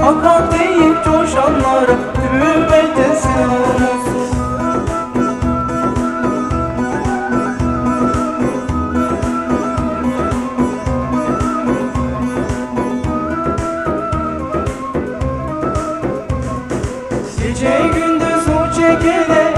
Hakan deyip coşanlara tüm olsun Gece gündüz o çekene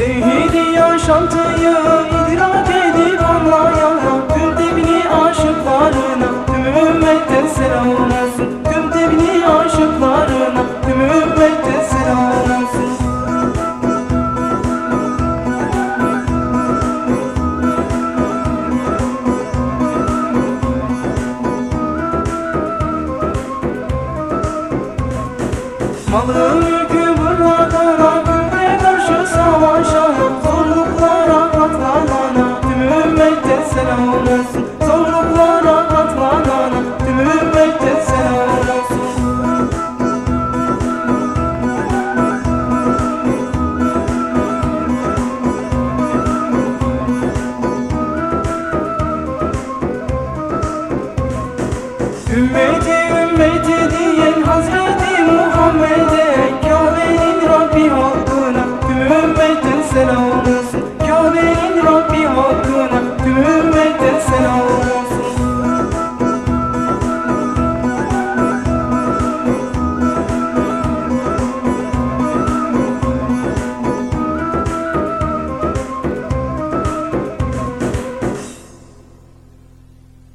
Tevhidi yaşantıyı idrak edip anlayan Tüm tebni aşıklarına tüm ümmetten selam olsun. Tüm tebni aşıklarına tüm ümmetten selam olsun. Malı mülkü Ümidi